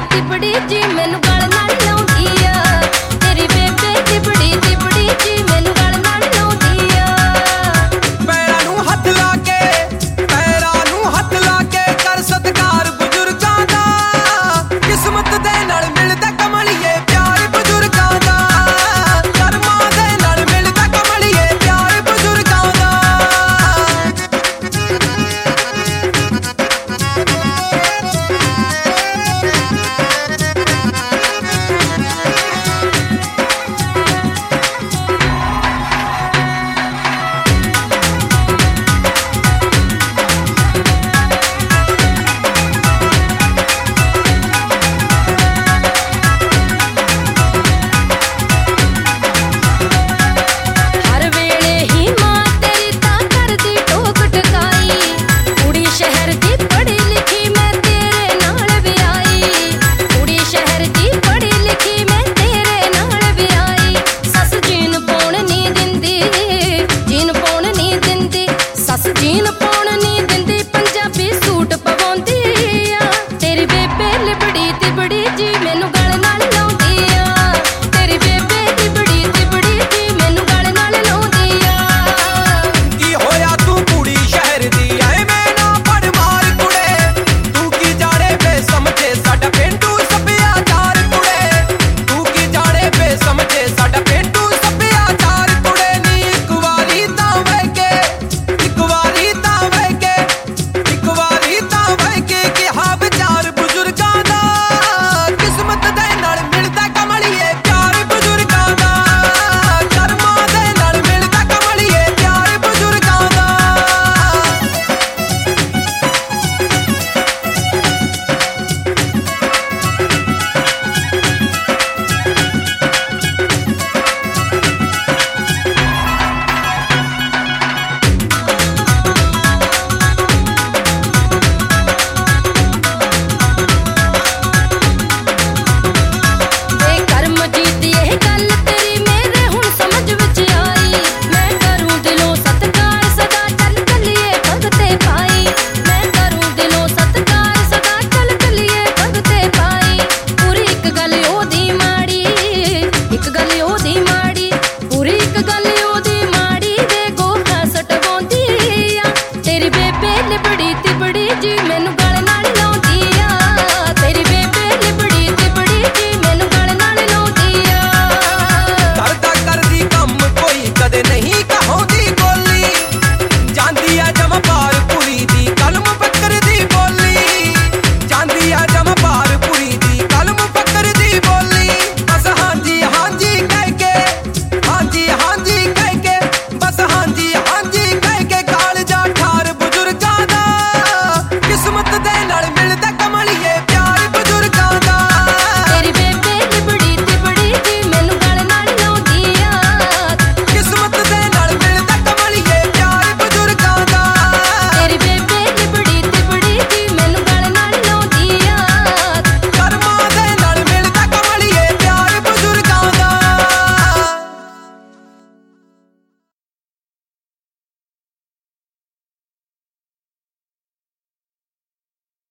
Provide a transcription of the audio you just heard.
ਕੀਤੀ ਬੜੀ ਜੀ ਮੈਨੂੰ ਗਲ